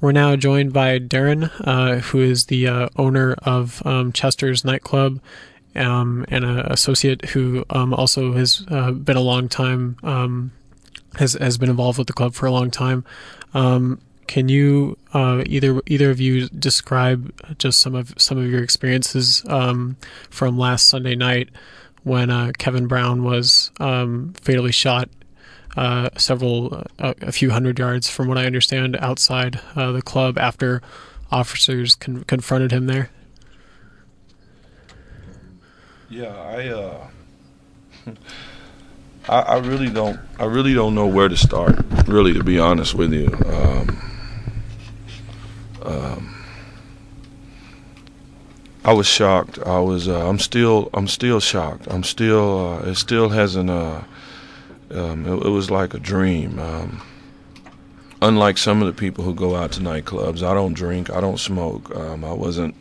We're now joined by Darren, uh, who is the uh, owner of um, Chester's nightclub um, and an associate who um, also has uh, been a long time um, has has been involved with the club for a long time. Um, can you uh, either either of you describe just some of some of your experiences um, from last Sunday night when uh, Kevin Brown was fatally shot uh, several, uh, a few hundred yards from what I understand, outside uh, the club after officers con- confronted him there. Yeah, I, uh, I, I really don't, I really don't know where to start. Really, to be honest with you. Um, um, I was shocked. I was. Uh, I'm still. I'm still shocked. I'm still. Uh, it still hasn't. Uh, um, it, it, was like a dream. Um, unlike some of the people who go out to nightclubs, I don't drink, I don't smoke. Um, I wasn't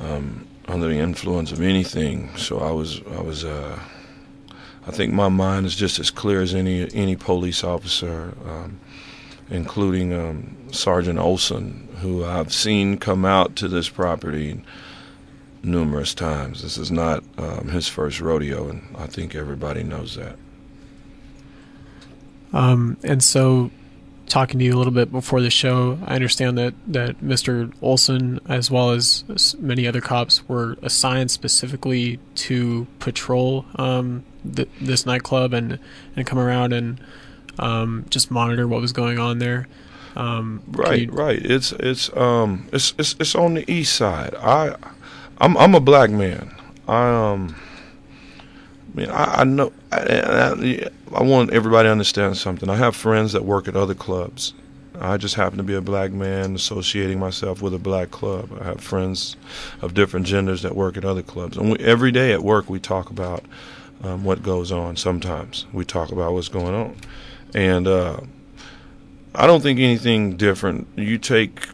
um, under the influence of anything, so I was, I was. Uh, I think my mind is just as clear as any any police officer, um, including um, Sergeant Olsen, who I've seen come out to this property numerous times. This is not his first rodeo, and I think everybody knows that. Um, and so, talking to you a little bit before the show, I understand that, that Mr. Olsen, as well as many other cops, were assigned specifically to patrol um, th- this nightclub and, and come around and um, just monitor what was going on there. Um, right, you... right. It's it's um it's, it's it's on the east side. I I'm I'm a black man. I um I mean, I, I know. I, I, want everybody to understand something. I have friends that work at other clubs. I just happen to be a black man associating myself with a black club. I have friends of different genders that work at other clubs, and we, every day at work we talk about um, what goes on. Sometimes we talk about what's going on, and uh, I don't think anything different. You take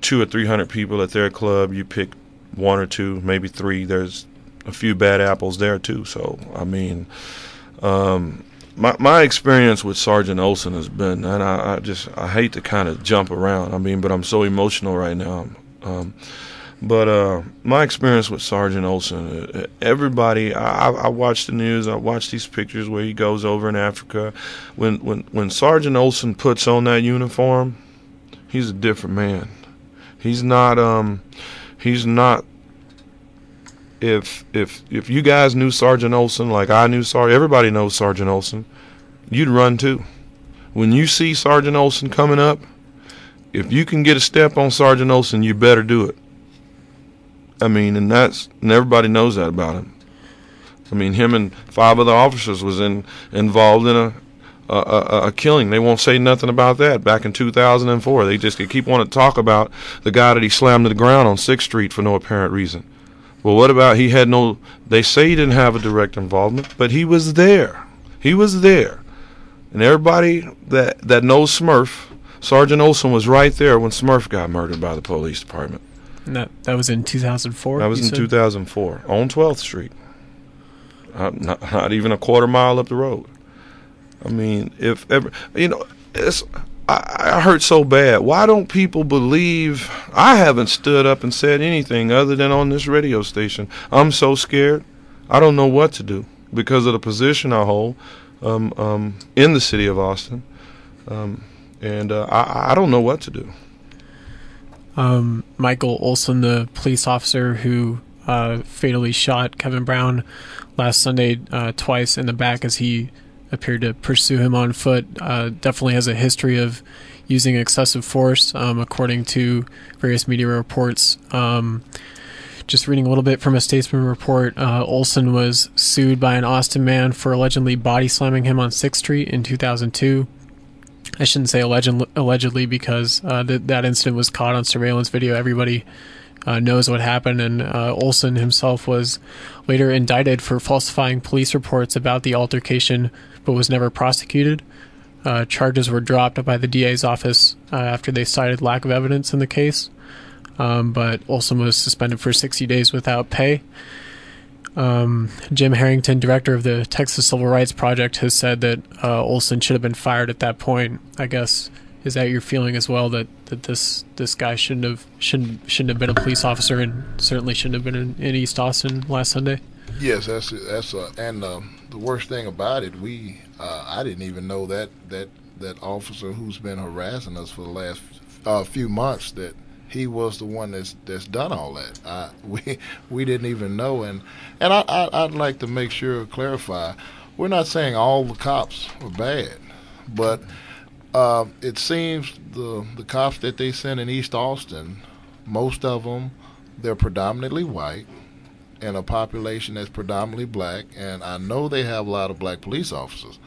two or three hundred people at their club, you pick one or two, maybe three. There's a few bad apples there too. So I mean, um, my my experience with Sergeant Olsen has been, and I, I just I hate to kind of jump around. I mean, but I'm so emotional right now. Um, but uh, my experience with Sergeant Olsen, uh, everybody, I, I watch the news. I watch these pictures where he goes over in Africa. When when when Sergeant Olsen puts on that uniform, he's a different man. He's not um, he's not if if if you guys knew Sergeant Olsen like I knew Sergeant, everybody knows Sergeant Olsen, you'd run too. When you see Sergeant Olsen coming up, if you can get a step on Sergeant Olsen, you better do it. I mean, and that's and everybody knows that about him. I mean, him and five other officers was in involved in a a, a, a killing. They won't say nothing about that. Back in 2004, they just keep wanting to talk about the guy that he slammed to the ground on Sixth Street for no apparent reason. Well, what about he had no? They say he didn't have a direct involvement, but he was there. He was there, and everybody that that knows Smurf, Sergeant Olsen was right there when Smurf got murdered by the police department. And that that was in 2004. That was in said? 2004 on 12th Street. Not, not, not even a quarter mile up the road. I mean, if ever you know, it's I, I hurt so bad. Why don't people believe I haven't stood up and said anything other than on this radio station? I'm so scared. I don't know what to do because of the position I hold um, um, in the city of Austin, um, and uh, I, I don't know what to do. Um, Michael Olsen, the police officer who uh, fatally shot Kevin Brown last Sunday uh, twice in the back as he appeared to pursue him on foot. Uh, definitely has a history of using excessive force, um, according to various media reports. Um, just reading a little bit from a Statesman report, uh, Olsen was sued by an Austin man for allegedly body slamming him on 6th Street in 2002. I shouldn't say alleged, allegedly because uh, th- that incident was caught on surveillance video. Everybody uh, knows what happened, and uh, Olsen himself was later indicted for falsifying police reports about the altercation but was never prosecuted. Uh, charges were dropped by the DA's office uh, after they cited lack of evidence in the case, um, but Olsen was suspended for 60 days without pay. Um, Jim Harrington, director of the Texas Civil Rights Project, has said that uh, Olsen should have been fired at that point. I guess is that your feeling as well that, that this this guy shouldn't have shouldn't shouldn't have been a police officer and certainly shouldn't have been in, in East Austin last Sunday? Yes, that's that's uh, and um, the worst thing about it, we uh, I didn't even know that that that officer who's been harassing us for the last uh, few months that he was the one that's that's done all that. I, we we didn't even know, and and I, I would like to make sure clarify, we're not saying all the cops are bad, but uh, it seems the the cops that they send in East Austin, most of them, they're predominantly white, in a population that's predominantly black, and I know they have a lot of black police officers,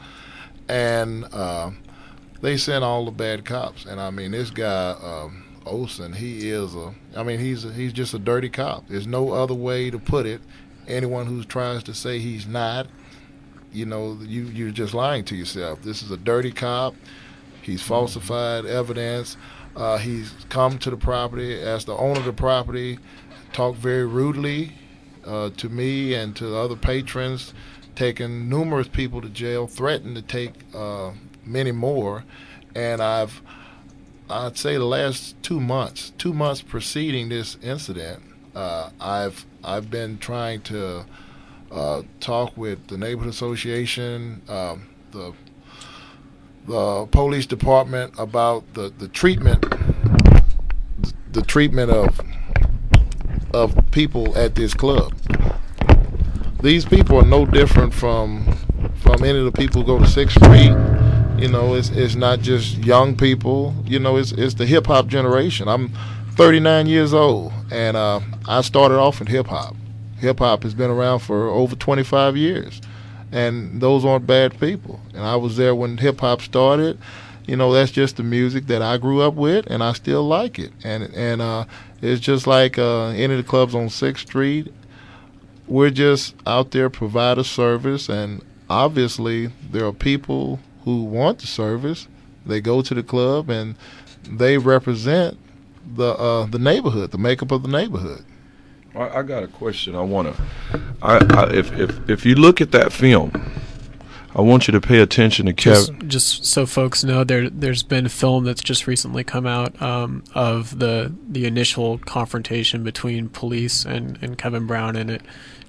and uh, they sent all the bad cops. And I mean, this guy um, Olsen, he is a, I mean, he's a, he's just a dirty cop. There's no other way to put it. Anyone who tries to say he's not, you know, you you're just lying to yourself. This is a dirty cop. He's falsified evidence. Uh, he's come to the property as the owner of the property, talked very rudely uh, to me and to other patrons, taken numerous people to jail, threatened to take uh, many more, and I've I'd say the last two months, two months preceding this incident, uh, I've I've been trying to uh, talk with the neighborhood association, um, the the police department about the, the treatment the treatment of of people at this club. These people are no different from from any of the people who go to Sixth Street. You know, it's it's not just young people. You know, it's it's the hip hop generation. I'm 39 years old, and uh, I started off in hip hop. Hip hop has been around for over 25 years, and those aren't bad people. And I was there when hip hop started. You know, that's just the music that I grew up with, and I still like it. And and uh, it's just like uh, any of the clubs on Sixth Street. We're just out there provide a service, and obviously there are people who want the service. They go to the club and they represent the uh, the neighborhood, the makeup of the neighborhood. I, I got a question. I want to. I, I, if if if you look at that film, I want you to pay attention to Kevin. Just, just so folks know, there there's been a film that's just recently come out um, of the the initial confrontation between police and, and Kevin Brown, and it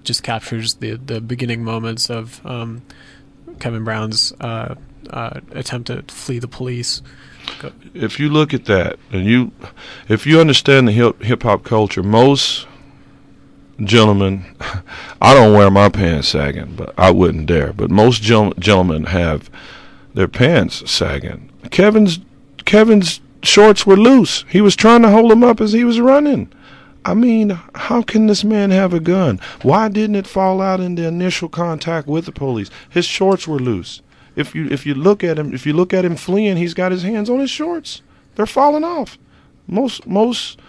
just captures the the beginning moments of um, Kevin Brown's uh, uh, attempt to flee the police. If you look at that, and you, if you understand the hip hip hop culture, most gentlemen, I don't wear my pants sagging, but I wouldn't dare. But most gentlemen have their pants sagging. Kevin's Kevin's shorts were loose. He was trying to hold them up as he was running. I mean, how can this man have a gun? Why didn't it fall out in the initial contact with the police? His shorts were loose. If you if you look at him, if you look at him fleeing, he's got his hands on his shorts. They're falling off. Most most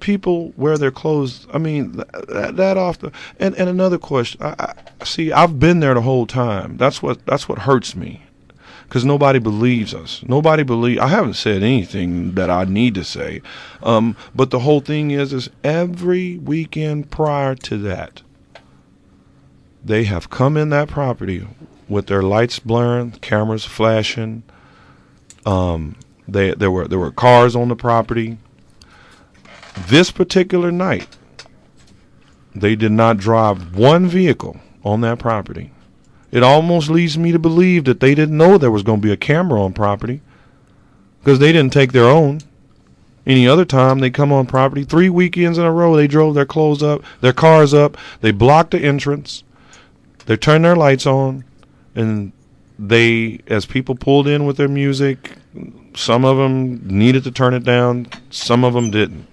people wear their clothes. I mean, that, that off the. And, and another question. I, I, see, I've been there the whole time. That's what that's what hurts me, because nobody believes us. Nobody believe. I haven't said anything that I need to say. Um, but the whole thing is, is every weekend prior to that, they have come in that property with their lights blaring, cameras flashing. Um, they there were there were cars on the property this particular night, they did not drive one vehicle on that property. It almost leads me to believe that they didn't know there was going to be a camera on property because they didn't take their own. Any other time they come on property, three weekends in a row, they drove their clothes up, their cars up, they blocked the entrance, they turned their lights on, and they, as people pulled in with their music, some of them needed to turn it down, some of them didn't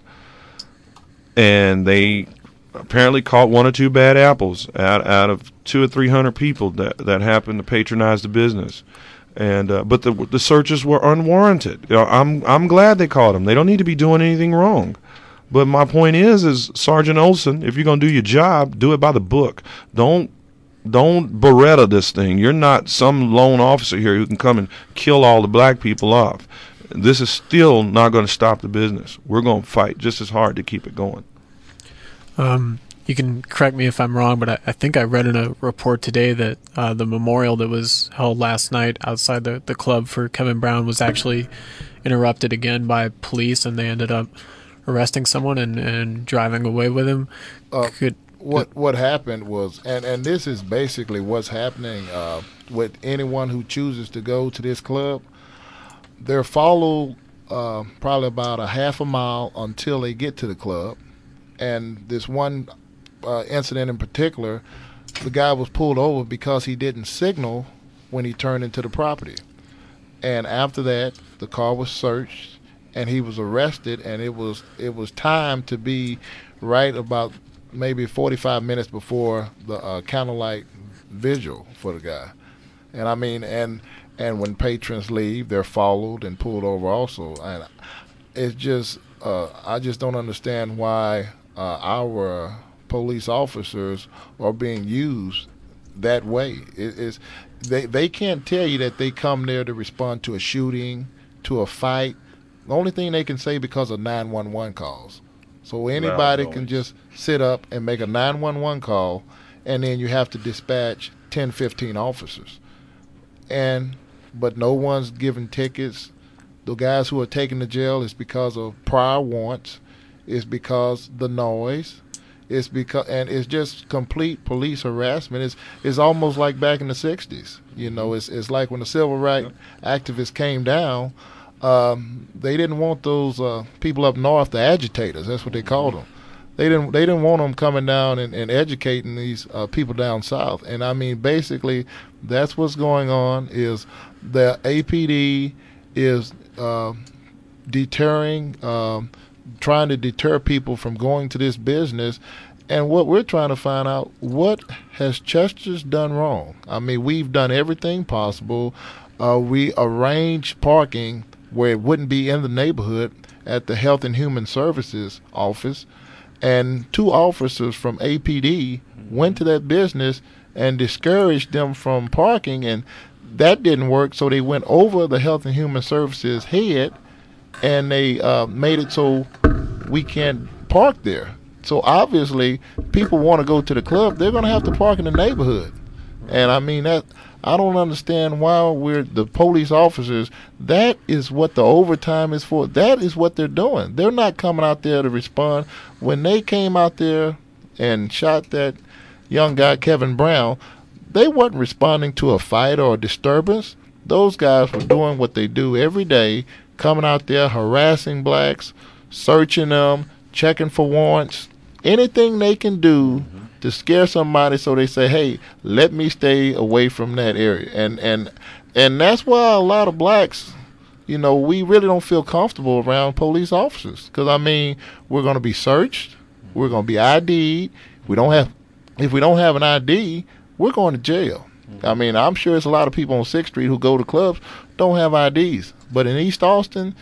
and they apparently caught one or two bad apples out out of two or three hundred people that that happened to patronize the business. And uh, but the the searches were unwarranted. You know, I'm I'm glad they caught them. They don't need to be doing anything wrong. But my point is, is Sergeant Olsen, if you're gonna do your job, do it by the book. Don't don't beretta this thing. You're not some lone officer here who can come and kill all the black people off this is still not going to stop the business. We're going to fight just as hard to keep it going. Um, you can correct me if I'm wrong, but I, I think I read in a report today that uh, the memorial that was held last night outside the, the club for Kevin Brown was actually interrupted again by police, and they ended up arresting someone and, and driving away with him. Uh, Could, what what happened was, and and this is basically what's happening uh, with anyone who chooses to go to this club. They're followed uh, probably about a half a mile until they get to the club, and this one uh, incident in particular, the guy was pulled over because he didn't signal when he turned into the property, and after that, the car was searched and he was arrested, and it was it was time to be right about maybe 45 minutes before the uh, candlelight vigil for the guy. And I mean, and and when patrons leave, they're followed and pulled over also. And it's just, uh, I just don't understand why uh, our police officers are being used that way. It is they they can't tell you that they come there to respond to a shooting, to a fight. The only thing they can say because of 911 calls. So anybody can just sit up and make a 911 call, and then you have to dispatch 10, 15 officers. And but no one's giving tickets. The guys who are taken to jail is because of prior warrants. It's because the noise. It's because and it's just complete police harassment. It's it's almost like back in the '60s. You know, it's it's like when the civil rights activists came down um, they didn't want those uh, people up north, the agitators. That's what they called them. They didn't. They didn't want them coming down and, and educating these uh, people down south. And I mean, basically, that's what's going on. Is the APD is uh, deterring, um, trying to deter people from going to this business. And what we're trying to find out, what has Chester's done wrong? I mean, we've done everything possible. Uh, we arranged parking where it wouldn't be in the neighborhood at the Health and Human Services office. And two officers from APD went to that business and discouraged them from parking, and that didn't work. So they went over the Health and Human Services head and they uh, made it so we can't park there. So obviously, people want to go to the club, they're going to have to park in the neighborhood. And I mean that I don't understand why we're the police officers. That is what the overtime is for. That is what they're doing. They're not coming out there to respond. When they came out there and shot that young guy Kevin Brown, they weren't responding to a fight or a disturbance. Those guys were doing what they do every day, coming out there harassing blacks, searching them, checking for warrants, anything they can do mm-hmm to scare somebody so they say, "Hey, let me stay away from that area." And and and that's why a lot of blacks, you know, we really don't feel comfortable around police officers because I mean, we're going to be searched, we're going to be ID'd. We don't have if we don't have an ID, we're going to jail. Mm-hmm. I mean, I'm sure it's a lot of people on Sixth Street who go to clubs don't have IDs, but in East Austin,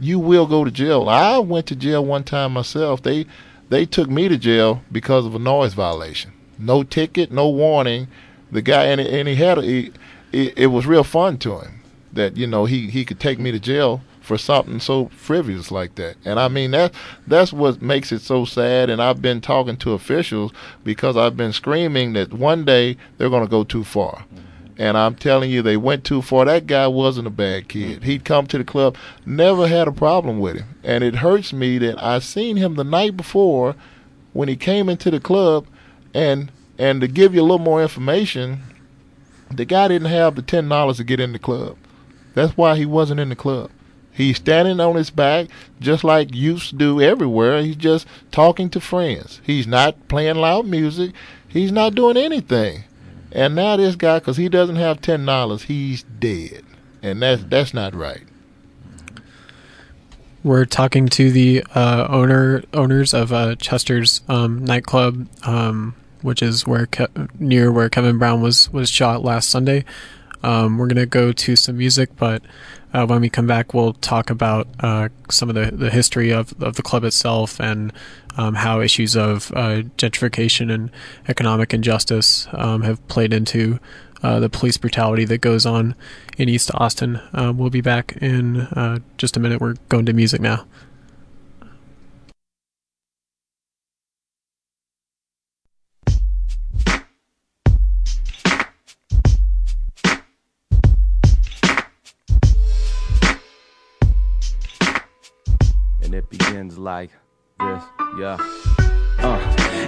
you will go to jail. I went to jail one time myself. They they took me to jail because of a noise violation. No ticket, no warning. The guy and, and he had a, he, it, it was real fun to him that you know he he could take me to jail for something so frivolous like that. And I mean that that's what makes it so sad. And I've been talking to officials because I've been screaming that one day they're going to go too far. And I'm telling you, they went too far. That guy wasn't a bad kid. He'd come to the club, never had a problem with him. And it hurts me that I seen him the night before when he came into the club and and to give you a little more information, the guy didn't have the ten dollars to get in the club. That's why he wasn't in the club. He's standing on his back just like youths do everywhere. He's just talking to friends. He's not playing loud music. He's not doing anything. And now this guy, because he doesn't have ten dollars, he's dead, and that's that's not right. We're talking to the uh, owner owners of uh, Chester's um, nightclub, um, which is where Ke- near where Kevin Brown was was shot last Sunday. Um, we're gonna go to some music, but uh, when we come back, we'll talk about uh, some of the, the history of, of the club itself and um, how issues of uh, gentrification and economic injustice um, have played into uh, the police brutality that goes on in East Austin. Uh, we'll be back in uh, just a minute. We're going to music now. Like this, yeah.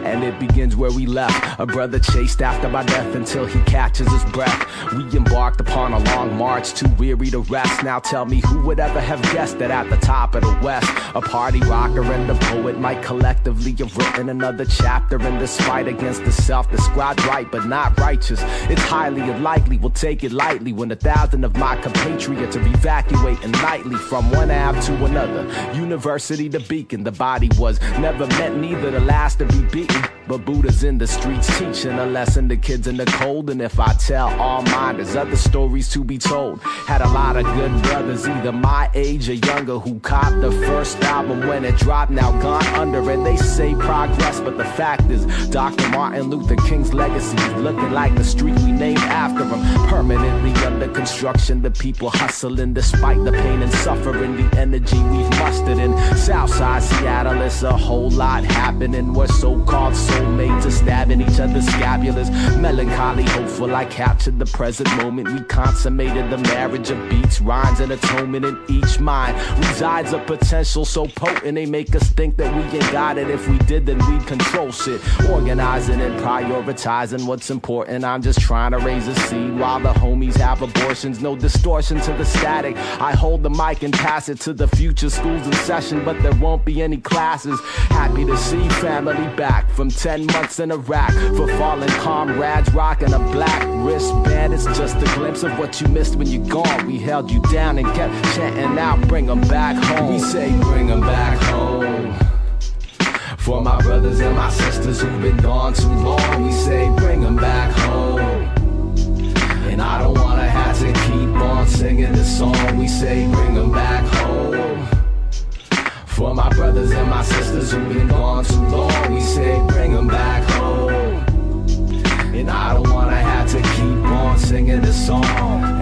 And it begins where we left. A brother chased after my death until he catches his breath. We embarked upon a long march, too weary to rest. Now tell me who would ever have guessed that at the top of the West, a party rocker and a poet might collectively have written another chapter in this fight against the self described right but not righteous. It's highly unlikely we'll take it lightly when a thousand of my compatriots are evacuating nightly from one Ave to another. University to Beacon, the body was never meant neither the last to be beaten. But Buddha's in the streets teaching a lesson to kids in the cold. And if I tell all mine, there's other stories to be told. Had a lot of good brothers, either my age or younger, who copped the first album when it dropped, now gone under. And they say progress, but the fact is, Dr. Martin Luther King's legacy is looking like the street we named after him. Permanently under construction, the people hustling despite the pain and suffering, the energy we've mustered in Southside Seattle. It's a whole lot happening. We're so called soulmates are stabbing each other's scapulars. Melancholy, hopeful, I captured the present moment. We consummated the marriage of beats, rhymes, and atonement in each mind. Resides a potential so potent, they make us think that we ain't got it. If we did, then we'd control shit. Organizing and prioritizing what's important. I'm just trying to raise a seed while the homies have abortions. No distortion to the static. I hold the mic and pass it to the future schools in session, but there won't be any classes. Happy to see family back from 10 months in Iraq for fallen comrades rocking a black wristband. It's just a glimpse of what you missed when you're gone. We held you down and kept chanting out, bring them back home. We say, bring them back home. For my brothers and my sisters who've been gone too long, we say, bring them back home. And I don't wanna have to keep on singing this song. We say, bring them back home. For my brothers and my sisters who've been gone too long, we say bring them back home. And I don't wanna have to keep singing a song.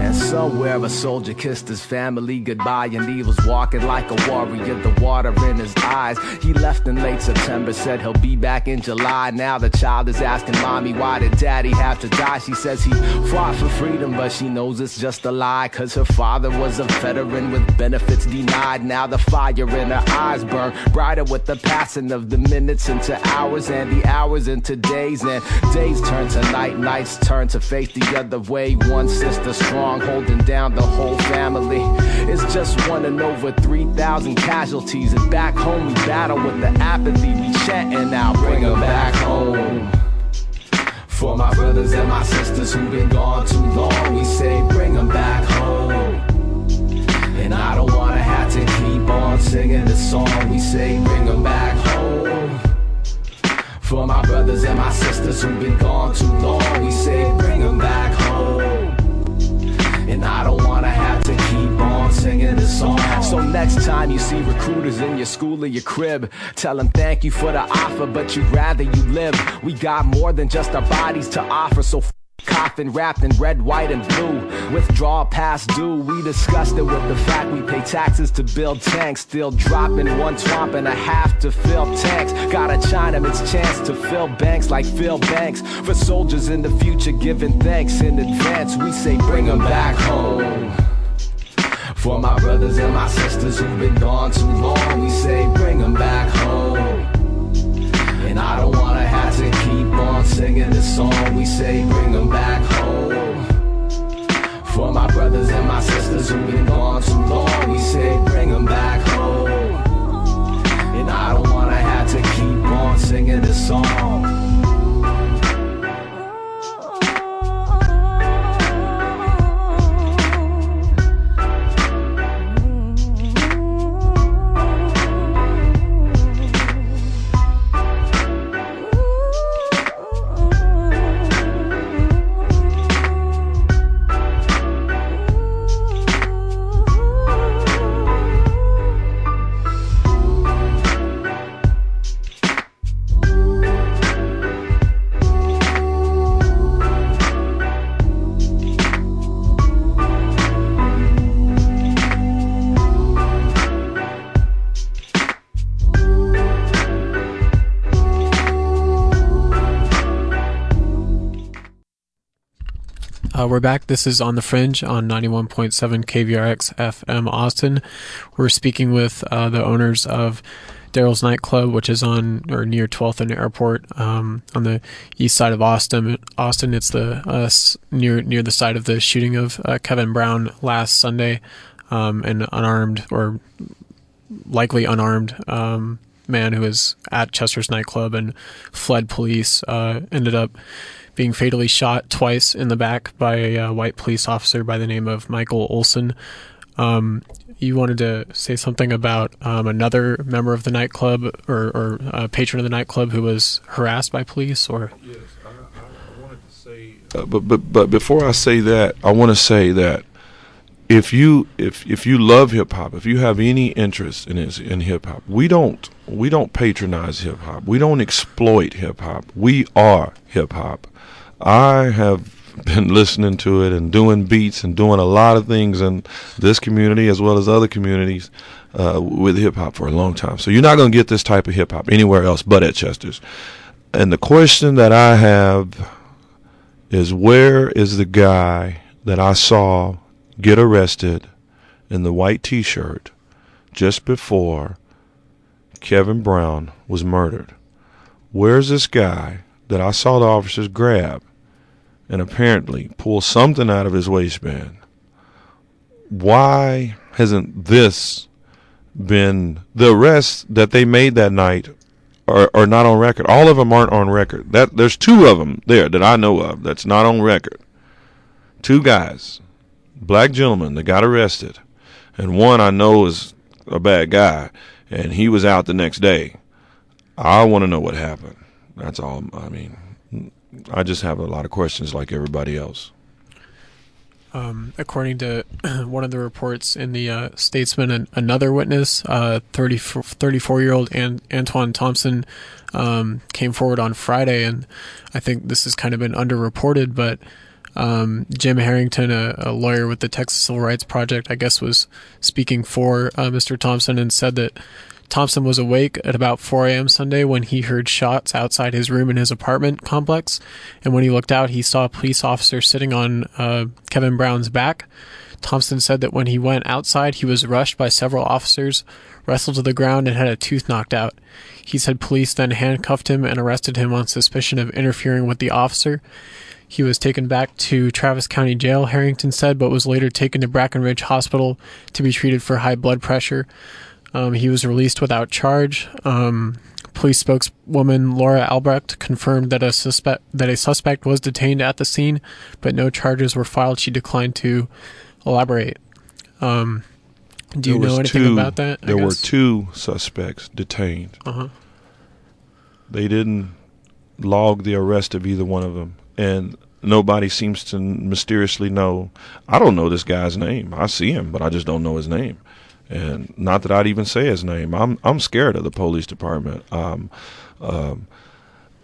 And somewhere a soldier kissed his family goodbye, and he was walking like a warrior, the water in his eyes. He left in late September, said he'll be back in July. Now the child is asking mommy, why did daddy have to die? She says he fought for freedom, but she knows it's just a lie, cause her father was a veteran with benefits denied. Now the fire in her eyes burn brighter with the passing of the minutes into hours, and the hours into days, and days turn to night, nights turn to face the other way. One sister strong, holding down the whole family. It's just one and over 3,000 casualties. And back home, we battle with the apathy. We chanting now, bring them back home. For my brothers and my sisters who've been gone too long, we say, bring them back home. And I don't wanna have to keep on singing this song. We say, bring them back home. For my brothers and my sisters who've been gone too long, we say bring them back home. And I don't wanna have to keep on singing this song. So next time you see recruiters in your school or your crib, tell them thank you for the offer, but you'd rather you live. We got more than just our bodies to offer, so coffin wrapped in red, white, and blue. Withdraw past due. We discussed it with the fact we pay taxes to build tanks. Still dropping one swamp and a half to fill tanks. Got a Chinaman's chance to fill banks like Phil Banks. For soldiers in the future, giving thanks in advance. We say bring them back home. For my brothers and my sisters who've been gone too long, we say bring them back home. Singing this song. We say bring them back home. For my brothers and my sisters who've been gone too long, we say bring them back home. And I don't wanna have to keep on singing this song. Uh, we're back. This is On the Fringe on 91.7 KVRX FM Austin. We're speaking with uh, the owners of Daryl's Nightclub, which is on or near 12th and Airport um, on the east side of Austin. Austin, it's the uh, near near the site of the shooting of uh, Kevin Brown last Sunday. Um, an unarmed or likely unarmed um, man who was at Chester's nightclub and fled police uh, ended up being fatally shot twice in the back by a uh, white police officer by the name of Michael Olsen. Um, you wanted to say something about um, another member of the nightclub or, or a patron of the nightclub who was harassed by police, or yes, I, I wanted to say. Uh, but but but before I say that, I want to say that if you if if you love hip hop, if you have any interest in in hip hop, we don't we don't patronize hip hop. We don't exploit hip hop. We are hip hop. I have been listening to it and doing beats and doing a lot of things in this community as well as other communities uh, with hip hop for a long time. So you're not going to get this type of hip hop anywhere else but at Chester's. And the question that I have is where is the guy that I saw get arrested in the white t shirt just before Kevin Brown was murdered? Where's this guy that I saw the officers grab and apparently pull something out of his waistband. Why hasn't this been the arrests that they made that night are, are not on record? All of them aren't on record. That there's two of them there that I know of that's not on record. Two guys, black gentlemen that got arrested, and one I know is a bad guy, and he was out the next day. I want to know what happened. That's all. I mean, I just have a lot of questions like everybody else. Um, according to one of the reports in the uh, Statesman, an, another witness, uh, 34 year old An- Antoine Thompson, um, came forward on Friday, and I think this has kind of been underreported, but um, Jim Harrington, a, a, lawyer with the Texas Civil Rights Project, I guess was speaking for uh, Mr. Thompson and said that Thompson was awake at about 4 a.m. Sunday when he heard shots outside his room in his apartment complex. And when he looked out, he saw a police officer sitting on uh, Kevin Brown's back. Thompson said that when he went outside, he was rushed by several officers, wrestled to the ground, and had a tooth knocked out. He said police then handcuffed him and arrested him on suspicion of interfering with the officer. He was taken back to Travis County Jail, Harrington said, but was later taken to Brackenridge Hospital to be treated for high blood pressure. Um, he was released without charge. Um, police spokeswoman Laura Albrecht confirmed that a suspect that a suspect was detained at the scene, but no charges were filed. She declined to elaborate. Um, do you know anything two, about that? I there guess? were two suspects detained. Uh-huh. They didn't log the arrest of either one of them, and nobody seems to mysteriously know. I don't know this guy's name. I see him, but I just don't know his name and not that I'd even say his name. I'm I'm scared of the police department. Um, um,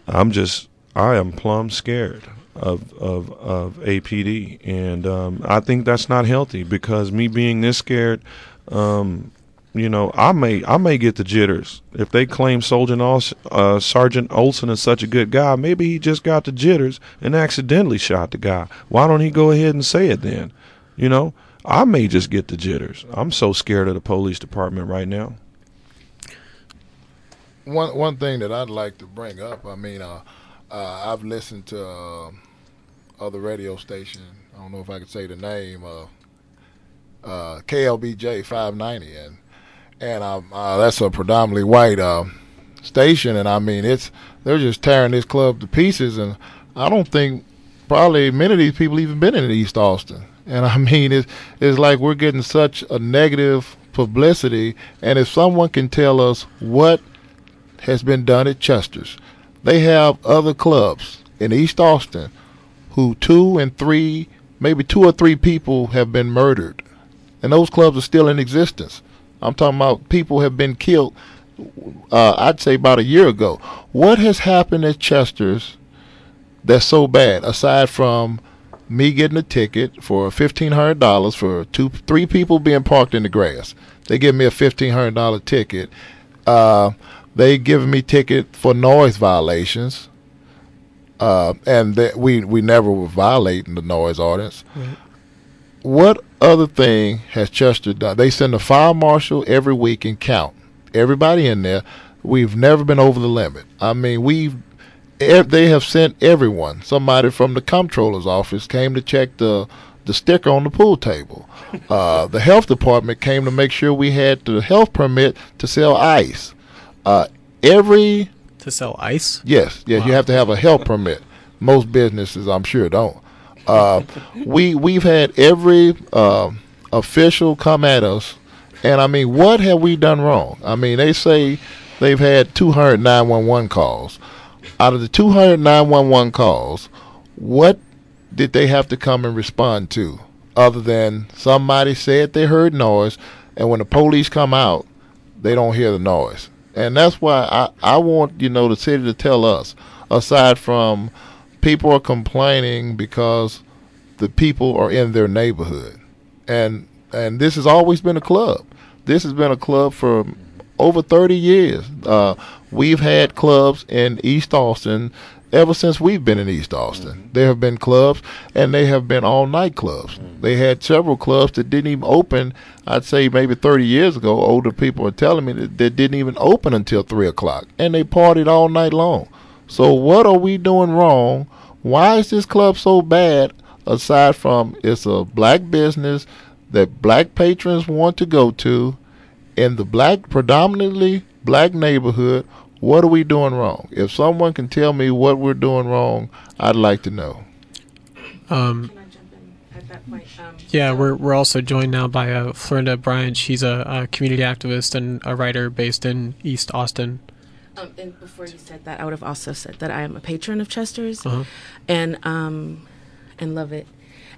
I'm just I am plumb scared of of of APD, and um, I think that's not healthy because me being this scared, um, you know, I may I may get the jitters if they claim Sergeant, uh, Sergeant Olsen is such a good guy. Maybe he just got the jitters and accidentally shot the guy. Why don't he go ahead and say it then? You know, I may just get the jitters. I'm so scared of the police department right now. One one thing that I'd like to bring up, I mean, uh, uh, I've listened to uh, other radio station. I don't know if I could say the name. Uh, uh, KLBJ 590, and and um, uh, that's a predominantly white station, and I mean it's they're just tearing this club to pieces, and I don't think probably many of these people even been in East Austin. And I mean, it's, it's like we're getting such a negative publicity. And if someone can tell us what has been done at Chester's, they have other clubs in East Austin who two and three, maybe two or three people have been murdered. And those clubs are still in existence. I'm talking about people have been killed, uh, I'd say about a year ago. What has happened at Chester's that's so bad, aside from me getting a ticket for fifteen hundred dollars for two three people being parked in the grass. They give me a fifteen hundred dollar ticket. Uh, they giving me ticket for noise violations. uh, and that we we never were violating the noise ordinance. Right. What other thing has Chester done? They send a fire marshal every week and count everybody in there. We've never been over the limit. I mean, we've ev- they have sent everyone. Somebody from the comptroller's office came to check the the sticker on the pool table. Uh, the health department came to make sure we had the health permit to sell ice. Uh, every To sell ice? Yes, yes, you have to have a health permit. Most businesses, I'm sure, don't. Uh, we we've had every um official come at us, and I mean, what have we done wrong? I mean, they say they've had 200 911 calls. Out of the 200 911 calls, what did they have to come and respond to, other than somebody said they heard noise, and when the police come out, they don't hear the noise. And that's why I, I want, you know, the city to tell us, aside from people are complaining because the people are in their neighborhood. And and this has always been a club. This has been a club for over 30 years. Uh, we've had clubs in East Austin ever since we've been in East Austin. There have been clubs, and they have been all night clubs. They had several clubs that didn't even open. I'd say maybe 30 years ago. Older people are telling me that they didn't even open until three o'clock, and they partied all night long. So what are we doing wrong? Why is this club so bad? Aside from it's a black business that black patrons want to go to in the black predominantly black neighborhood what are we doing wrong if someone can tell me what we're doing wrong i'd like to know Um, Can I jump in at that point? Um, yeah, we're we're also joined now by uh, Florinda Bryant. She's a, a community activist and a writer based in East Austin. Um, and before you said that, I would have also said that I am a patron of Chester's, Uh-huh. and um, and love it,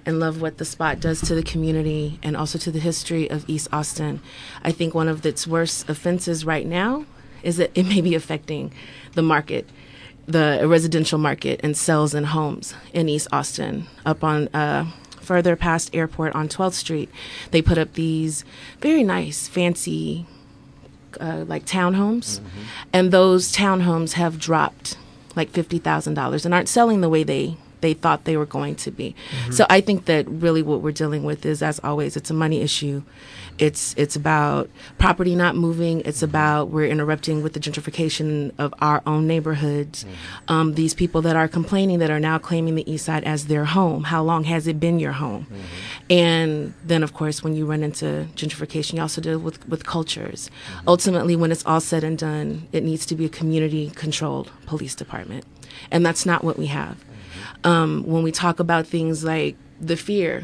and love what the spot does to the community, and also to the history of East Austin. I think one of its worst offenses right now is that it may be affecting the market, the residential market, and sales and homes in East Austin. Up on uh, further past airport on 12th Street, they put up these very nice, fancy uh, like townhomes, and those townhomes have dropped like fifty thousand dollars and aren't selling the way they they thought they were going to be. Mm-hmm. So I think that really what we're dealing with is, as always, it's a money issue. It's it's about property not moving. It's mm-hmm. about we're interrupting with the gentrification of our own neighborhoods. Mm-hmm. Um, these people that are complaining that are now claiming the East Side as their home. How long has it been your home? And then, of course, when you run into gentrification, you also deal with, with cultures. Ultimately, when it's all said and done, it needs to be a community controlled police department. And that's not what we have. Um, when we talk about things like the fear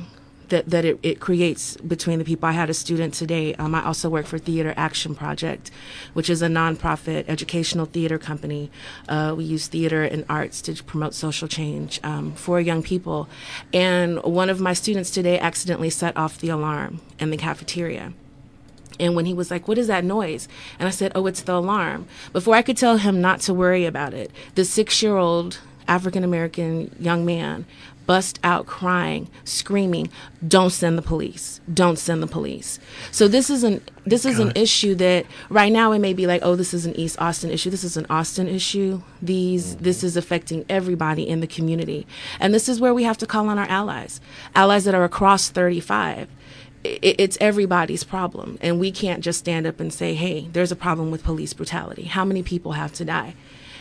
that, that it, it creates between the people, I had a student today. Um, I also work for Theater Action Project, which is a nonprofit educational theater company. Uh, we use theater and arts to promote social change um, for young people. And one of my students today accidentally set off the alarm in the cafeteria. And when he was like, What is that noise? And I said, Oh, it's the alarm. Before I could tell him not to worry about it, the six year old African American young man bust out crying, screaming, "Don't send the police! Don't send the police!" So this is an this is an issue that right now it may be like, "Oh, this is an East Austin issue. This is an Austin issue. These mm-hmm. this is affecting everybody in the community, and this is where we have to call on our allies, allies that are across 35." it's everybody's problem and we can't just stand up and say hey there's a problem with police brutality how many people have to die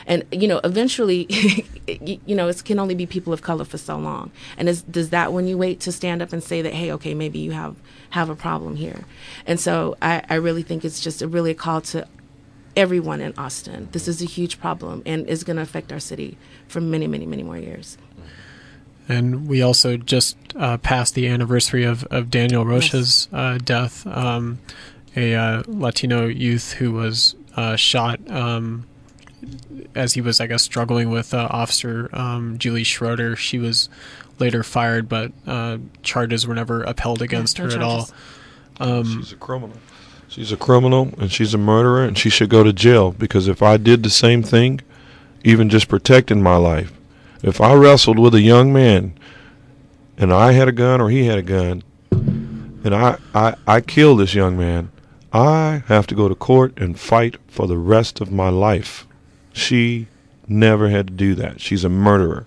and you know eventually you know it can only be people of color for so long. And is, does that when you wait to stand up and say that hey okay maybe you have have a problem here? And so i, I really think it's just a really a call to everyone in austin. This is a huge problem and is going to affect our city for many many many more years. And we also just uh, passed the anniversary of, of Daniel Rocha's uh, death, um, a uh, Latino youth who was uh, shot um, as he was, I guess, struggling with uh, Officer um, Julie Schroeder. She was later fired, but uh, charges were never upheld against no her at all. Um, she's a criminal. She's a criminal and she's a murderer and she should go to jail because if I did the same thing, even just protecting my life, if I wrestled with a young man and I had a gun or he had a gun and I, I, I killed this young man, I have to go to court and fight for the rest of my life. She never had to do that. She's a murderer.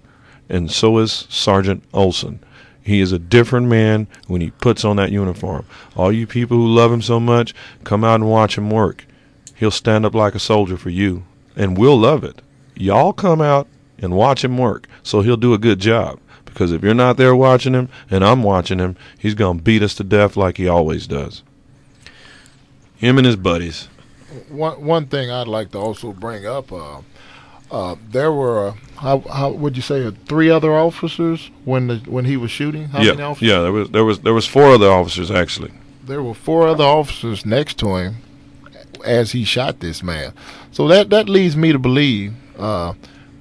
and so is Sergeant Olsen. He is a different man when he puts on that uniform. All you people who love him so much, come out and watch him work. He'll stand up like a soldier for you, and we'll love it. Y'all come out and watch him work, so he'll do a good job. Because if you're not there watching him, and I'm watching him, he's going to beat us to death like he always does. Him and his buddies. One one thing I'd like to also bring up, uh, uh, there were uh, how how would you say uh, three other officers when the when he was shooting? How many yeah, officers? yeah. There was there was there was four other officers actually. There were four other officers next to him as he shot this man. So that that leads me to believe uh,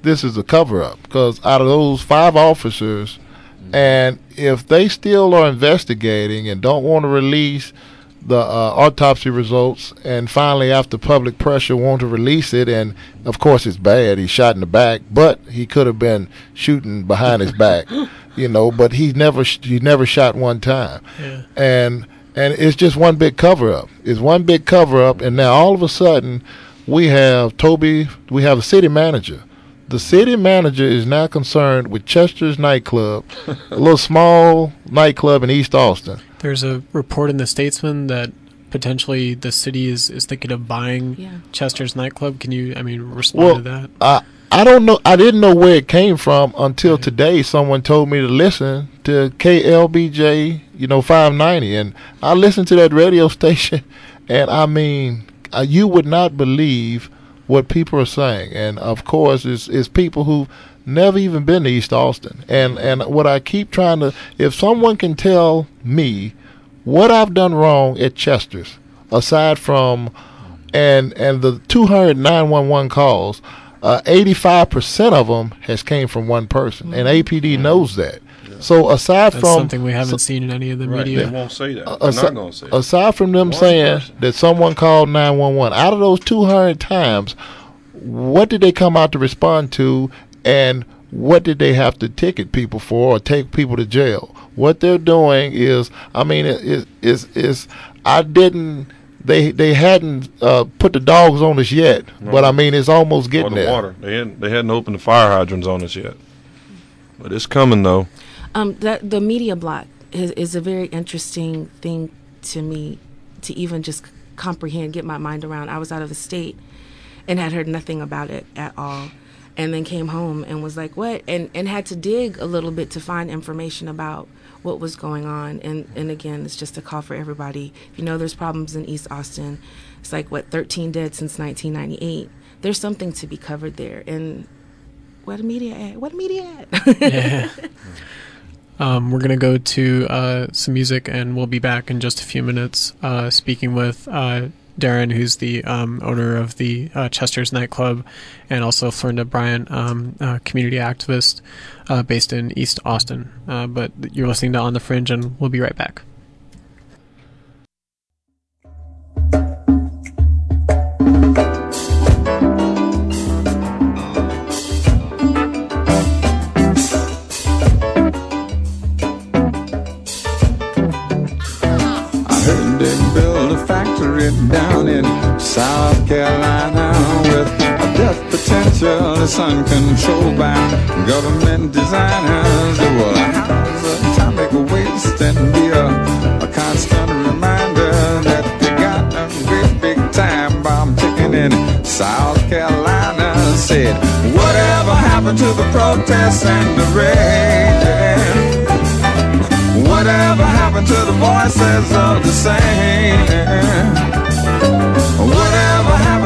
this is a cover up because out of those five officers, and if they still are investigating and don't want to release the uh, autopsy results, and finally after public pressure want to release it, and of course it's bad. He's shot in the back, but he could have been shooting behind his back, you know. But he's never sh- he never shot one time, Yeah. and and it's just one big cover up. It's one big cover up, and now all of a sudden we have Toby. We have a city manager. The city manager is now concerned with Chester's nightclub, a little small nightclub in East Austin. There's a report in the Statesman that potentially the city is, is thinking of buying Yeah. Chester's nightclub. Can you, I mean, respond Well, to that? I I don't know. I didn't know where it came from until today. Someone told me to listen to KLBJ, you know, 590, and I listened to that radio station, and I mean, uh, you would not believe what people are saying, and of course, it's, it's people who never even been to East Austin, and and what I keep trying to, if someone can tell me what I've done wrong at Chester's, aside from and and the 200 911 calls, uh, 85% of them has came from one person, and APD knows that. So aside That's from something we haven't seen in any of the Right. media. They won't say that. uh, They're not going to say it. aside from them One saying person. that someone called 911, out of those 200 times, what did they come out to respond to, and what did they have to ticket people for or take people to jail? What they're doing is, I mean, it is is is I didn't. They they hadn't uh, put the dogs on us yet, but I mean it's almost getting Or getting the there. water. They hadn't, they hadn't opened the fire hydrants on us yet. But it's coming, though. Um, that the media block is, is a very interesting thing to me to even just comprehend, get my mind around. I was out of the state and had heard nothing about it at all, and then came home and was like, "What?" and and had to dig a little bit to find information about what was going on. And and again, it's just a call for everybody. If you know there's problems in East Austin, it's like what 13 dead since 1998. There's something to be covered there, and what a media at? What a media at? yeah. Um, we're going to go to uh, some music and we'll be back in just a few minutes uh, speaking with uh, Darren, who's the um, owner of the uh, Chester's nightclub, and also Florinda Bryant, um, community activist uh, based in East Austin. Uh, but you're listening to On the Fringe, and we'll be right back. South Carolina with a death potential that's uncontrolled by government designers. It will house atomic waste and be a, a constant reminder that they got a great big time bomb ticking in South Carolina. Said, whatever happened to the protests and the rage? Whatever happened to the voices of the same?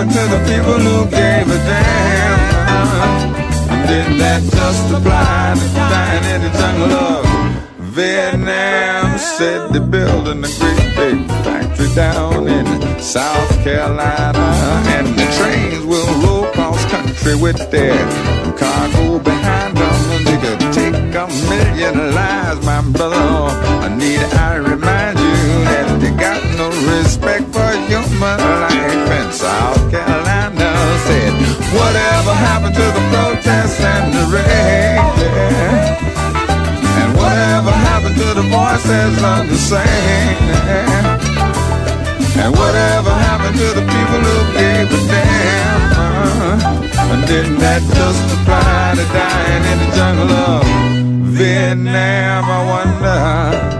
To the people who gave a damn? Did that just apply to dying in the jungle of Vietnam? Said they're building a great big factory down in South Carolina, and the trains will roll cross country with their cargo behind them. They could take a million lives, my brother. I need I remind you that they got no respect for human life. Whatever happened to the protests and the rage? And whatever happened to the voices of the same? And whatever happened to the people who gave a damn? And didn't that just apply to dying in the jungle of Vietnam, I wonder.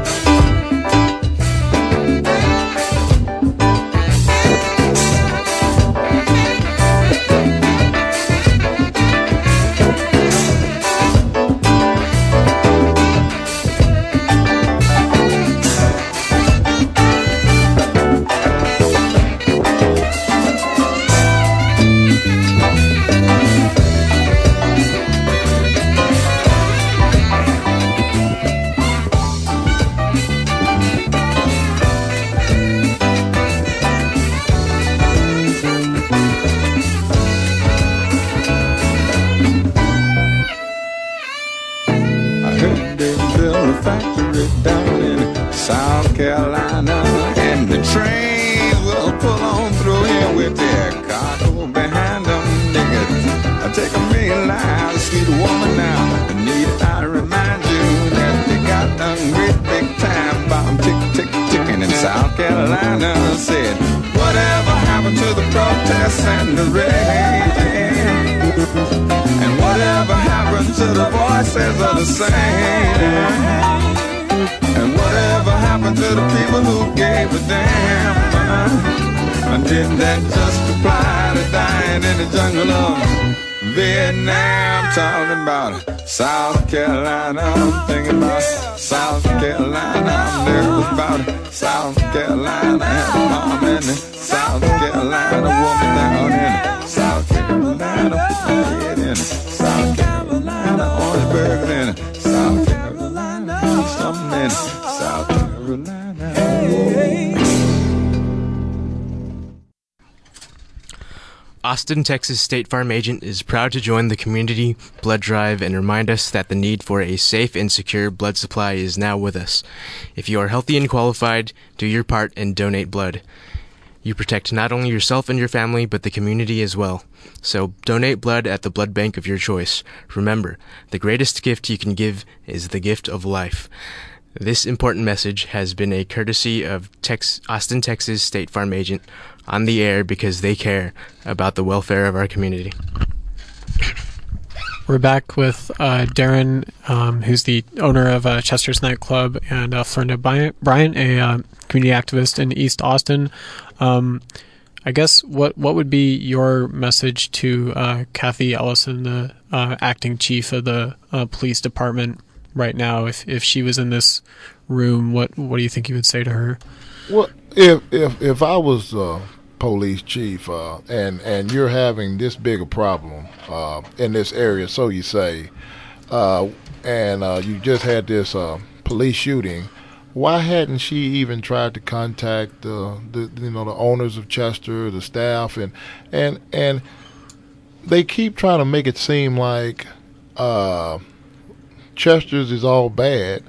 Protests and the rain? And whatever happened to the voices of the same? And whatever happened to the people who gave a damn? And did that just apply to dying in the jungle of Vietnam? Talking about South Carolina, I'm thinking about South Carolina. I'm nervous about South Carolina. Had a mom in South Carolina, woman down in South Carolina, put my head in South Carolina, Orangeburg in South Carolina, something in South Austin, Texas State Farm agent is proud to join the community blood drive and remind us that the need for a safe and secure blood supply is now with us. If you are healthy and qualified, do your part and donate blood. You protect not only yourself and your family, but the community as well. So donate blood at the blood bank of your choice. Remember, the greatest gift you can give is the gift of life. This important message has been a courtesy of Tex- Austin, Texas State Farm agent on the air because they care about the welfare of our community. We're back with uh, Darren, um, who's the owner of uh, Chester's Nightclub, and uh, Florinda Bryant, Bryant a uh, community activist in East Austin. Um, I guess what what would be your message to uh, Cathy Ellison, the uh, acting chief of the uh, police department, right now? If if she was in this room, what what do you think you would say to her? Well, if if if I was uh, police chief uh, and and you're having this big a problem uh, in this area, so you say, uh, and uh, you just had this uh, police shooting, why hadn't she even tried to contact the, the you know the owners of Chester, the staff, and and and they keep trying to make it seem like uh, Chester's is all bad.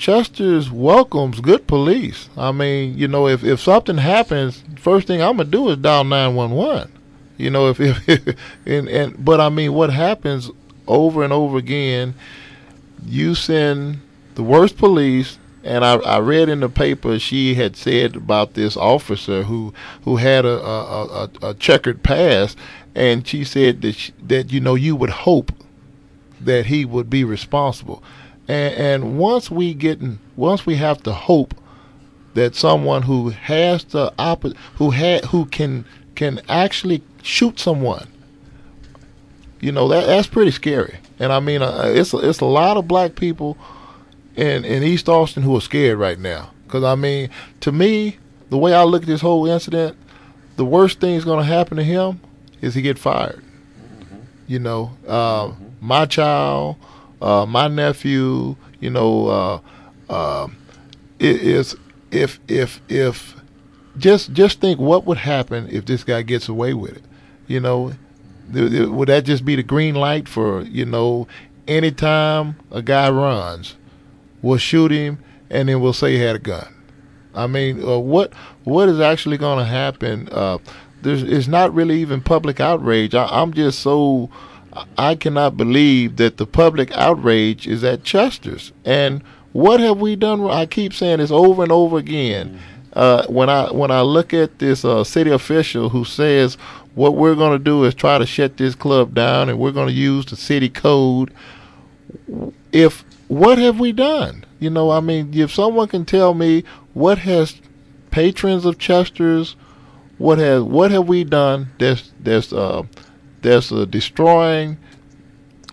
Chester's welcomes good police. I mean, you know, if, if something happens, first thing I'm gonna do is dial nine one one. You know, if, if and and but I mean, what happens over and over again? You send the worst police, and I, I read in the paper she had said about this officer who who had a a, a, a checkered past, and she said that she, that you know you would hope that he would be responsible. And, and once we get, once we have to hope that someone who has the oppo- who had, who can can actually shoot someone, you know that that's pretty scary. And I mean, uh, it's a, it's a lot of black people in in East Austin who are scared right now. Because I mean, to me, the way I look at this whole incident, the worst thing that's going to happen to him is he get fired. You know, uh, my child, uh, my nephew, you know, uh, uh, it is if if if just just think what would happen if this guy gets away with it. You know, th- th- would that just be the green light for you know anytime a guy runs, we'll shoot him and then we'll say he had a gun. I mean, uh, what what is actually going to happen? Uh, there's it's not really even public outrage. I, I'm just so I cannot believe that the public outrage is at Chester's. And what have we done? I keep saying this over and over again. Uh, when I when I look at this uh, city official who says what we're going to do is try to shut this club down and we're going to use the city code. If what have we done? You know, I mean, if someone can tell me what has patrons of Chester's, what has what have we done that's that's uh, that's uh, destroying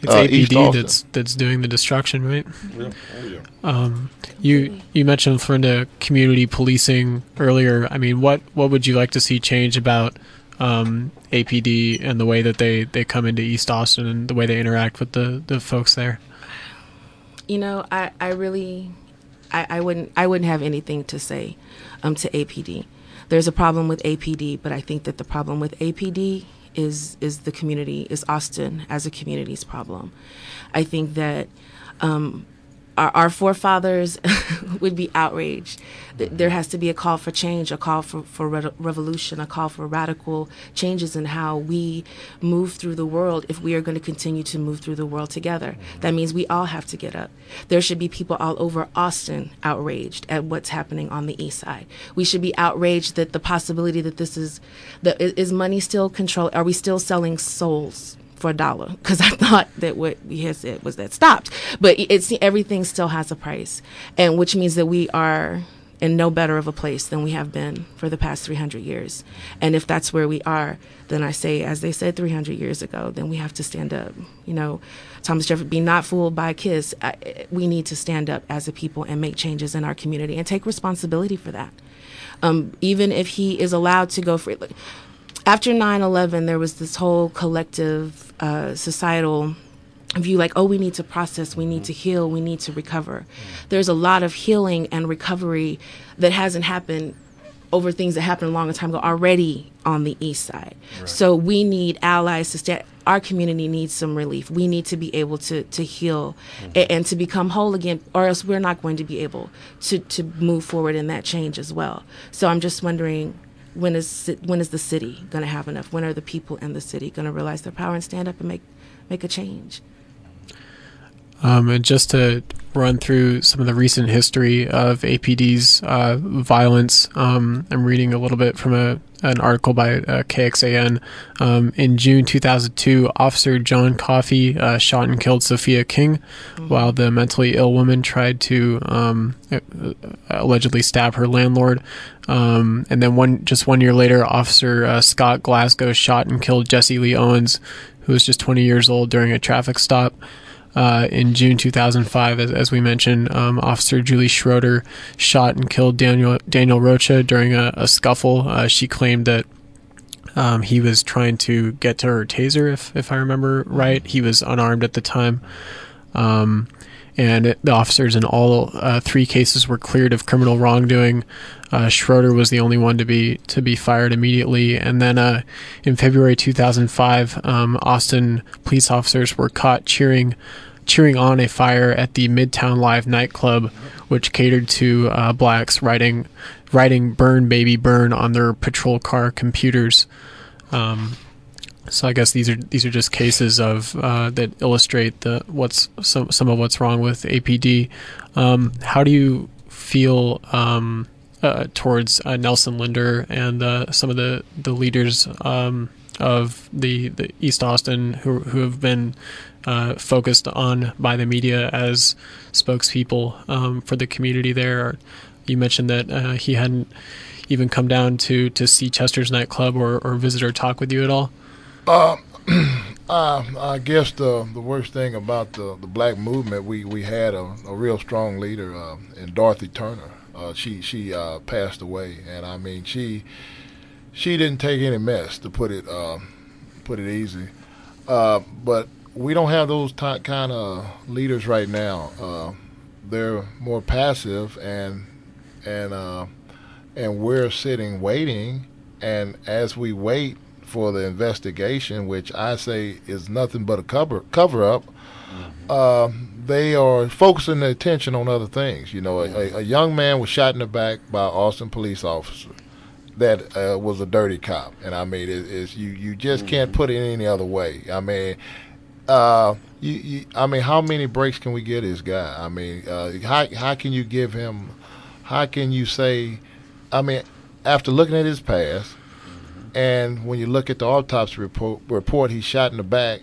It's Uh, APD Austin. that's that's doing the destruction, right? Yeah. Oh, yeah. Um, you you mentioned Florinda community policing earlier. I mean, what what would you like to see change about um, APD and the way that they, they come into East Austin and the way they interact with the, the folks there? You know, I, I really, I, I wouldn't, I wouldn't have anything to say um, to APD. There's a problem with APD, but I think that the problem with APD is is the community, is Austin as a community's problem. I think that um, our, our forefathers would be outraged. There has to be a call for change, a call for, for re- revolution, a call for radical changes in how we move through the world if we are going to continue to move through the world together. That means we all have to get up. There should be people all over Austin outraged at what's happening on the east side. We should be outraged that the possibility that this is, that is is money still control? Are we still selling souls? For a dollar because I thought that what we had said was that stopped. But it's everything still has a price, and which means that we are in no better of a place than we have been for the past 300 years. And if that's where we are, then I say, as they said 300 years ago, then we have to stand up. You know, Thomas Jefferson, be not fooled by a kiss. I, we need to stand up as a people and make changes in our community and take responsibility for that. Um, even if he is allowed to go for it. After 9 11, there was this whole collective uh, societal view like, oh, we need to process, we need to heal, we need to recover. There's a lot of healing and recovery that hasn't happened over things that happened a long time ago already on the east side. So we need allies to stand. Our community needs some relief. We need to be able to to heal a- and, to become whole again, or else we're not going to be able to to move forward in that change as well. So I'm just wondering. When is when is the city going to have enough? When are the people in the city going to realize their power and stand up and make make a change? Um, and just to run through some of the recent history of APD's uh, violence, um, I'm reading a little bit from a an article by uh, KXAN. Um, in June 2002, Officer John Coffey uh, shot and killed Sophia King, while the mentally ill woman tried to um, uh, allegedly stab her landlord. Um, and then one just one year later, Officer uh, Scott Glasgow shot and killed Jesse Lee Owens, who was just 20 years old during a traffic stop. Uh, in June 2005, as, as we mentioned, um, Officer Julie Schroeder shot and killed Daniel Daniel Rocha during a, a scuffle. Uh, she claimed that um, he was trying to get to her taser, if if I remember right. He was unarmed at the time, um, and it, the officers in all uh, three cases were cleared of criminal wrongdoing. Uh, Schroeder was the only one to be to be fired immediately, and then uh, in February 2005, um, Austin police officers were caught cheering cheering on a fire at the Midtown Live nightclub, which catered to uh, blacks, writing writing "Burn Baby Burn" on their patrol car computers. Um, so I guess these are these are just cases of uh, that illustrate the what's some some of what's wrong with APD. Um, how do you feel um, uh, towards uh, Nelson Linder and uh, some of the the leaders um, of the, the East Austin who who have been uh, focused on by the media as spokespeople um, for the community there? You mentioned that uh, he hadn't even come down to, to see Chester's nightclub or, or visit or talk with you at all. Uh, I guess the the worst thing about the, the black movement, we, we had a, a real strong leader uh, in Dorothy Turner. Uh, she she uh, passed away, and I mean she she didn't take any mess to put it uh, put it easy. Uh, but we don't have those ty kind of leaders right now. They're more passive, and and and we're sitting waiting. And as we wait for the investigation, which I say is nothing but a cover cover up, uh, they are focusing their attention on other things. You know, a, a, a young man was shot in the back by an Austin police officer that uh, was a dirty cop, and I mean, it, it's you you just can't put it any other way. I mean. Uh, you, you, I mean, how many breaks can we get this guy? I mean, uh, how how can you give him? How can you say? I mean, after looking at his past, and when you look at the autopsy report, report he shot in the back,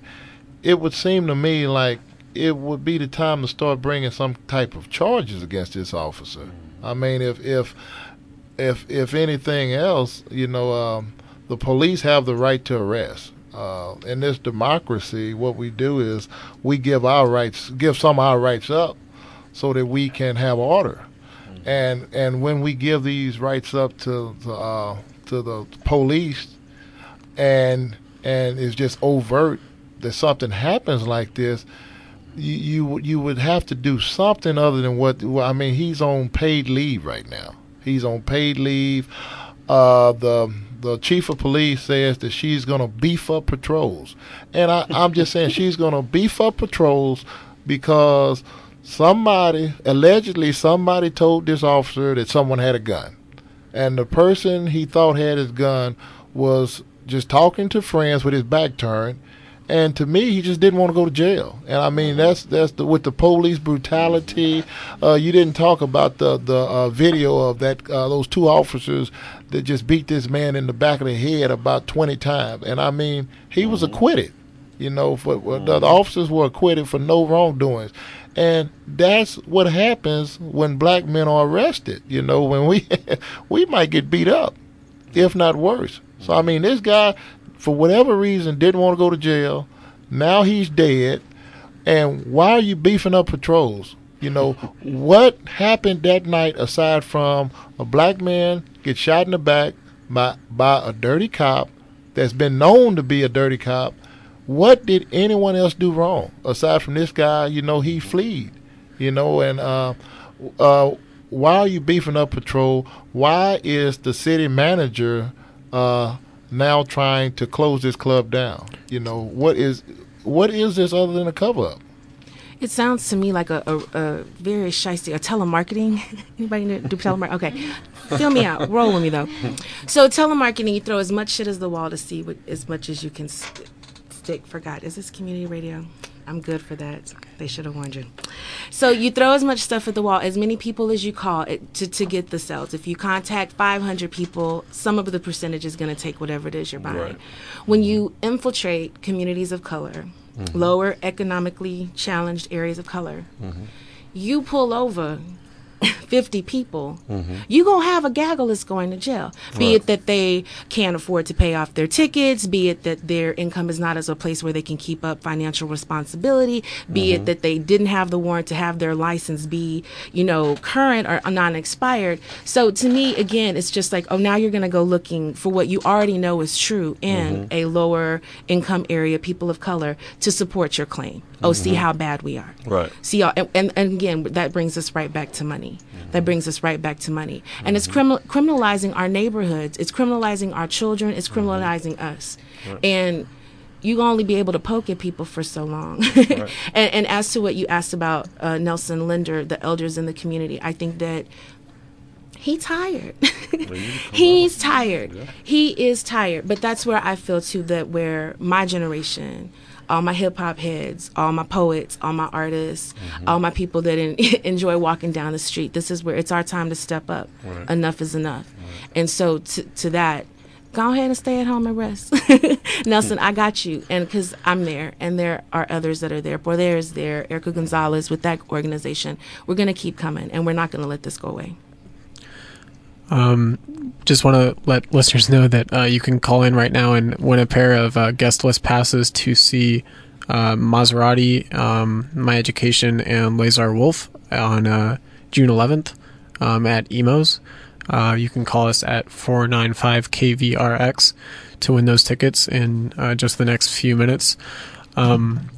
it would seem to me like it would be the time to start bringing some type of charges against this officer. I mean, if if if if anything else, you know, um, the police have the right to arrest. Uh, in this democracy, what we do is we give our rights, give some of our rights up, so that we can have order. And and when we give these rights up to to, uh, to the police, and and it's just overt that something happens like this, you you, you would have to do something other than what well, I mean. He's on paid leave right now. He's on paid leave. Uh, the the chief of police says that she's going to beef up patrols, and I, I'm just saying she's going to beef up patrols because somebody allegedly somebody told this officer that someone had a gun, and the person he thought had his gun was just talking to friends with his back turned and to me, he just didn't want to go to jail. And I mean, that's that's the, with the police brutality. Uh, you didn't talk about the the uh, video of that uh, those two officers that just beat this man in the back of the head about twenty times. And I mean, he was acquitted. You know, for, the, the officers were acquitted for no wrongdoings. And that's what happens when black men are arrested. You know, when we we might get beat up, if not worse. So I mean, this guy for whatever reason, didn't want to go to jail. Now he's dead. And why are you beefing up patrols? You know, what happened that night aside from a black man get shot in the back by, by a dirty cop that's been known to be a dirty cop? What did anyone else do wrong aside from this guy? You know, he fled. You know, and uh, uh, why are you beefing up patrol? Why is the city manager uh, now trying to close this club down? You know, what is what is this other than a cover up? It sounds to me like a, a, a very shisty, a telemarketing. Anybody do telemarketing? Okay, feel me out. Roll with me though. So telemarketing, you throw as much shit as the wall to see what, as much as you can stick. Forgot. Is this community radio? I'm good for that. They should have warned you. So you throw as much stuff at the wall, as many people as you call it, to, to get the sales. If you contact 500 people, some of the percentage is going to take whatever it is you're buying. Right. When you infiltrate communities of color, mm-hmm. lower economically challenged areas of color, mm-hmm. you pull over 50 people, you're going to have a gaggle that's going to jail. Be it that they can't afford to pay off their tickets, be it that their income is not as a place where they can keep up financial responsibility, be it mm-hmm. that they didn't have the warrant to have their license be, you know, current or non-expired. So to me, again, it's just like, oh, now you're going to go looking for what you already know is true in mm-hmm. a lower income area, people of color, to support your claim. Oh, see how bad we are. Right. See, y'all, and, and, and again, that brings us right back to money. That brings us right back to money. And it's criminal, criminalizing our neighborhoods. It's criminalizing our children. It's criminalizing us. And you only be able to poke at people for so long. and, and as to what you asked about uh, Nelson Linder, the elders in the community, I think that he tired. He's tired. He is tired. But that's where I feel too that where my generation, all my hip hop heads, all my poets, all my artists, mm-hmm. all my people that en- enjoy walking down the street, this is where it's our time to step up. Enough is enough. And so to, to that, go ahead and stay at home and rest. Nelson, I got you. And because I'm there, and there are others that are there. Boyer is there, Erica Gonzalez with that organization. We're going to keep coming, and we're not going to let this go away. Um, just want to let listeners know that uh, you can call in right now and win a pair of uh, guest list passes to see uh, Maserati, um, My Education, and Lazar Wolf on uh, June 11th um, at Emos. Uh, you can call us at 495 KVRX to win those tickets in uh, just the next few minutes. Um,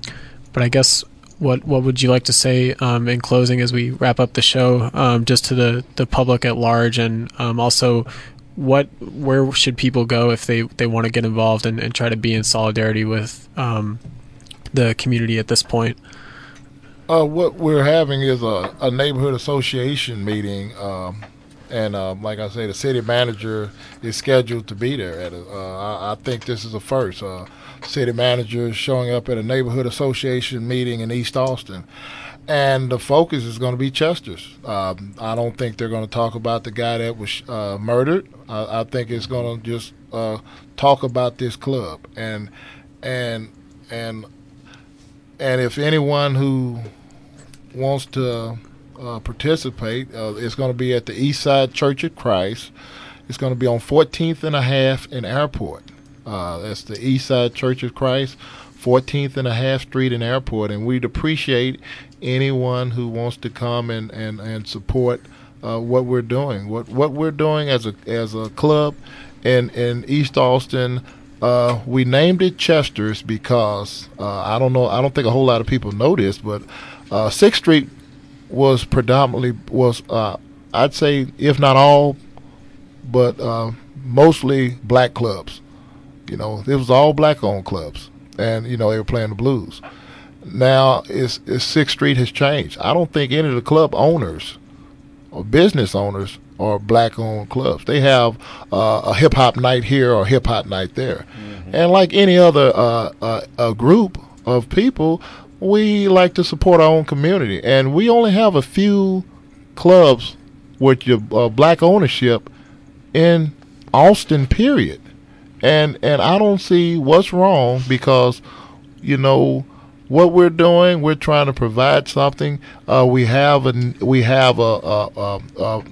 but I guess what what would you like to say um, in closing as we wrap up the show, um, just to the, the public at large, and um, also what where should people go if they, they want to get involved and, and try to be in solidarity with um, the community at this point? Uh, what we're having is a, a neighborhood association meeting, um, and um, like I say, the city manager is scheduled to be there. At a, uh, I, I think this is a first. Uh, city manager is showing up at a neighborhood association meeting in East Austin, and the focus is going to be Chester's. Um, I don't think they're going to talk about the guy that was uh, murdered. I, I think it's going to just uh, talk about this club and and and and if anyone who wants to uh, participate, uh, it's going to be at the East Side Church of Christ. It's going to be on 14th and a half in Airport. Uh, that's the East Side Church of Christ, 14th and a half Street in Airport, and we'd appreciate anyone who wants to come and and and support uh, what we're doing. What what we're doing as a as a club in in East Austin. Uh, we named it Chester's because uh, I don't know. I don't think a whole lot of people know this, but uh, Sixth Street was predominantly was uh, I'd say if not all, but uh, mostly black clubs. You know, it was all black owned clubs, and you know they were playing the blues. Now, it's, it's Sixth Street has changed. I don't think any of the club owners or business owners are black owned clubs. They have uh, a hip hop night here or hip hop night there, and like any other uh, uh, a group of people, we like to support our own community, and we only have a few clubs with your uh, black ownership in Austin. Period, and and I don't see what's wrong because you know what we're doing. We're trying to provide something. Uh, we have a we have a, a, a, a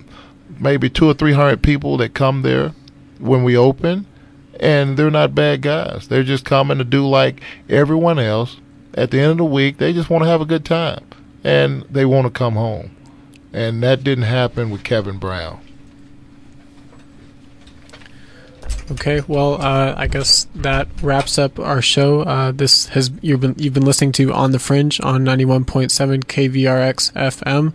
maybe two or three hundred people that come there when we open, and they're not bad guys. They're just coming to do like everyone else. At the end of the week, they just want to have a good time, and they want to come home. And that didn't happen with Kevin Brown. Okay, well, uh, I guess that wraps up our show. Uh, this has you've been you've been listening to On the Fringe on ninety one point seven KVRX FM.